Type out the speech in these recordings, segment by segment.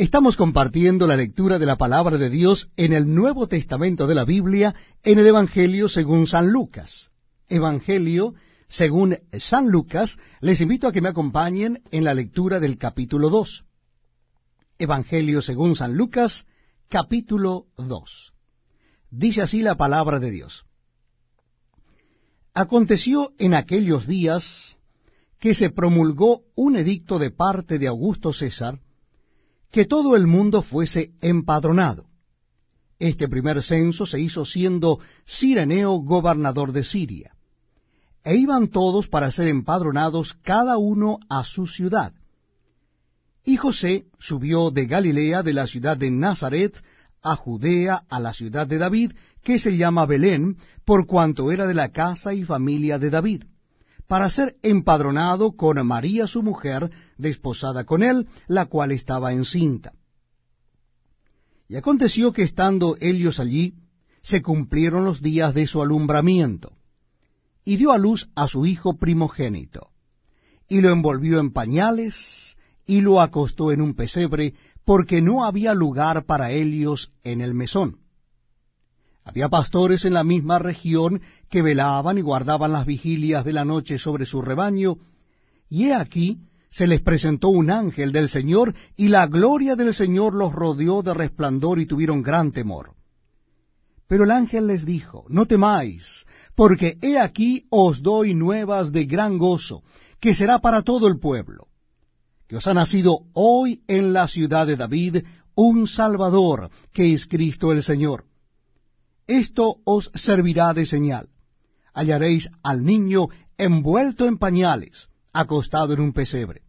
Estamos compartiendo la lectura de la palabra de Dios en el Nuevo Testamento de la Biblia, en el Evangelio según San Lucas. Evangelio según San Lucas, les invito a que me acompañen en la lectura del capítulo 2. Evangelio según San Lucas, capítulo 2. Dice así la palabra de Dios. Aconteció en aquellos días que se promulgó un edicto de parte de Augusto César, que todo el mundo fuese empadronado. Este primer censo se hizo siendo Sireneo gobernador de Siria. E iban todos para ser empadronados cada uno a su ciudad. Y José subió de Galilea, de la ciudad de Nazaret, a Judea, a la ciudad de David, que se llama Belén, por cuanto era de la casa y familia de David para ser empadronado con María su mujer, desposada con él, la cual estaba encinta. Y aconteció que estando ellos allí, se cumplieron los días de su alumbramiento, y dio a luz a su hijo primogénito, y lo envolvió en pañales, y lo acostó en un pesebre, porque no había lugar para ellos en el mesón. Había pastores en la misma región que velaban y guardaban las vigilias de la noche sobre su rebaño, y he aquí se les presentó un ángel del Señor, y la gloria del Señor los rodeó de resplandor y tuvieron gran temor. Pero el ángel les dijo, No temáis, porque he aquí os doy nuevas de gran gozo, que será para todo el pueblo, que os ha nacido hoy en la ciudad de David un Salvador, que es Cristo el Señor. Esto os servirá de señal. Hallaréis al niño envuelto en pañales, acostado en un pesebre.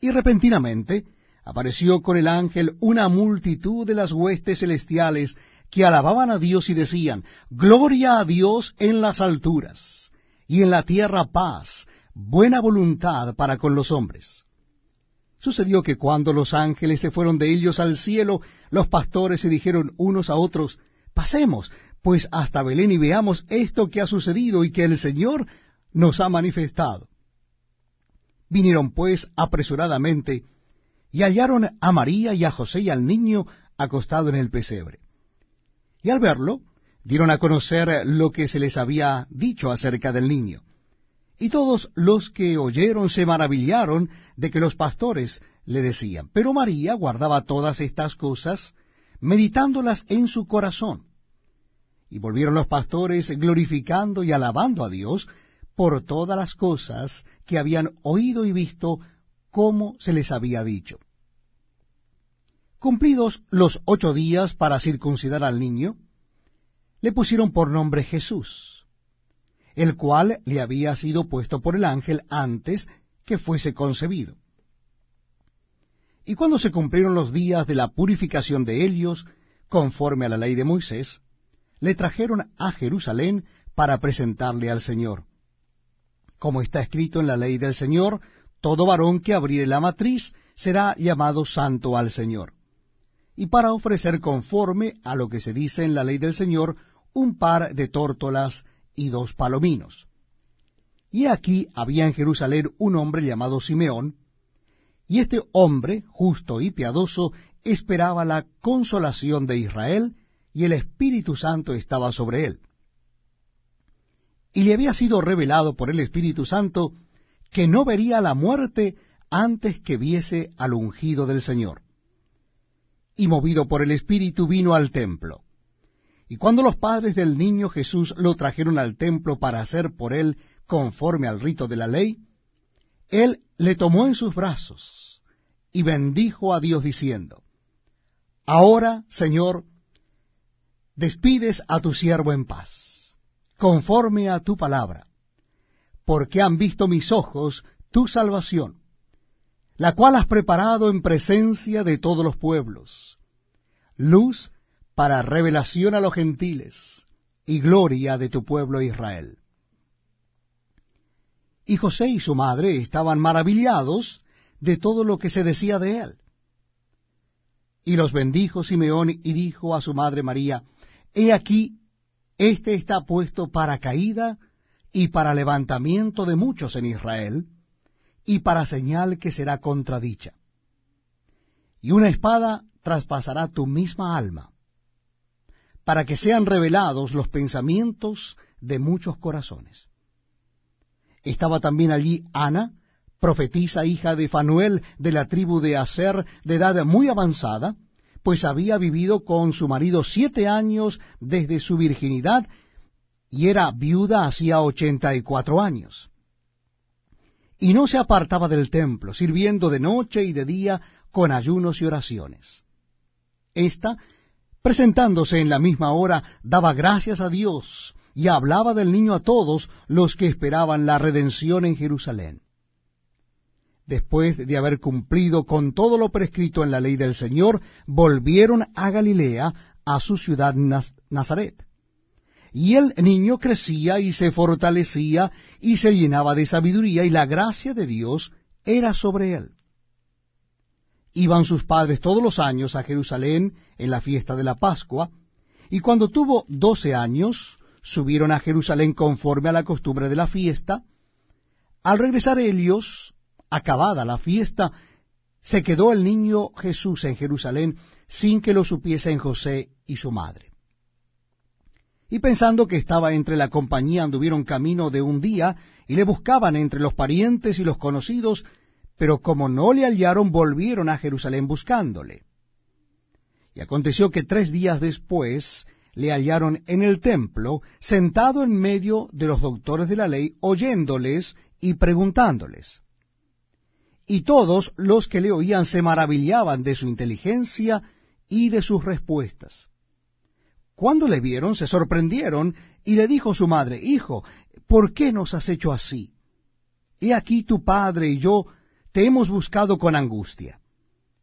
Y repentinamente apareció con el ángel una multitud de las huestes celestiales que alababan a Dios y decían, Gloria a Dios en las alturas, y en la tierra paz, buena voluntad para con los hombres. Sucedió que cuando los ángeles se fueron de ellos al cielo, los pastores se dijeron unos a otros, Pasemos, pues, hasta Belén y veamos esto que ha sucedido y que el Señor nos ha manifestado. Vinieron, pues, apresuradamente, y hallaron a María y a José y al niño acostado en el pesebre. Y al verlo, dieron a conocer lo que se les había dicho acerca del niño. Y todos los que oyeron se maravillaron de que los pastores le decían. Pero María guardaba todas estas cosas, meditándolas en su corazón. Y volvieron los pastores glorificando y alabando a Dios por todas las cosas que habían oído y visto como se les había dicho. Cumplidos los ocho días para circuncidar al niño, le pusieron por nombre Jesús, el cual le había sido puesto por el ángel antes que fuese concebido. Y cuando se cumplieron los días de la purificación de ellos, conforme a la ley de Moisés, le trajeron a Jerusalén para presentarle al Señor. Como está escrito en la ley del Señor, todo varón que abriere la matriz será llamado santo al Señor. Y para ofrecer conforme a lo que se dice en la ley del Señor, un par de tórtolas y dos palominos. Y aquí había en Jerusalén un hombre llamado Simeón, y este hombre, justo y piadoso, esperaba la consolación de Israel, y el Espíritu Santo estaba sobre él. Y le había sido revelado por el Espíritu Santo que no vería la muerte antes que viese al ungido del Señor. Y movido por el Espíritu vino al templo. Y cuando los padres del niño Jesús lo trajeron al templo para hacer por él conforme al rito de la ley, él le tomó en sus brazos y bendijo a Dios diciendo, Ahora, Señor, despides a tu siervo en paz, conforme a tu palabra, porque han visto mis ojos tu salvación, la cual has preparado en presencia de todos los pueblos, luz para revelación a los gentiles y gloria de tu pueblo Israel. Y José y su madre estaban maravillados de todo lo que se decía de él. Y los bendijo Simeón y dijo a su madre María, He aquí, este está puesto para caída y para levantamiento de muchos en Israel, y para señal que será contradicha. y una espada traspasará tu misma alma, para que sean revelados los pensamientos de muchos corazones. Estaba también allí Ana, profetisa hija de Fanuel de la tribu de Aser, de edad muy avanzada, pues había vivido con su marido siete años desde su virginidad y era viuda hacía ochenta y cuatro años. Y no se apartaba del templo, sirviendo de noche y de día con ayunos y oraciones. Esta, presentándose en la misma hora, daba gracias a Dios y hablaba del niño a todos los que esperaban la redención en Jerusalén. Después de haber cumplido con todo lo prescrito en la ley del Señor, volvieron a Galilea, a su ciudad Nazaret. Y el niño crecía y se fortalecía y se llenaba de sabiduría y la gracia de Dios era sobre él. Iban sus padres todos los años a Jerusalén en la fiesta de la Pascua, y cuando tuvo doce años, subieron a Jerusalén conforme a la costumbre de la fiesta. Al regresar ellos, acabada la fiesta, se quedó el niño Jesús en Jerusalén sin que lo supiesen José y su madre. Y pensando que estaba entre la compañía, anduvieron camino de un día y le buscaban entre los parientes y los conocidos, pero como no le hallaron, volvieron a Jerusalén buscándole. Y aconteció que tres días después le hallaron en el templo, sentado en medio de los doctores de la ley, oyéndoles y preguntándoles. Y todos los que le oían se maravillaban de su inteligencia y de sus respuestas. Cuando le vieron, se sorprendieron, y le dijo su madre, Hijo, ¿por qué nos has hecho así? He aquí tu padre y yo te hemos buscado con angustia.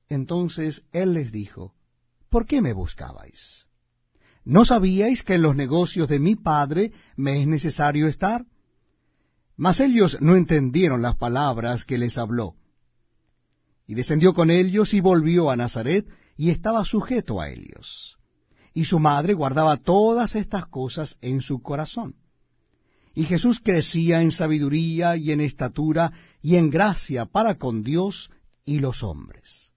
Entonces él les dijo, ¿por qué me buscabais? ¿No sabíais que en los negocios de mi padre me es necesario estar? Mas ellos no entendieron las palabras que les habló. Y descendió con ellos y volvió a Nazaret, y estaba sujeto a ellos. Y su madre guardaba todas estas cosas en su corazón. Y Jesús crecía en sabiduría y en estatura y en gracia para con Dios y los hombres.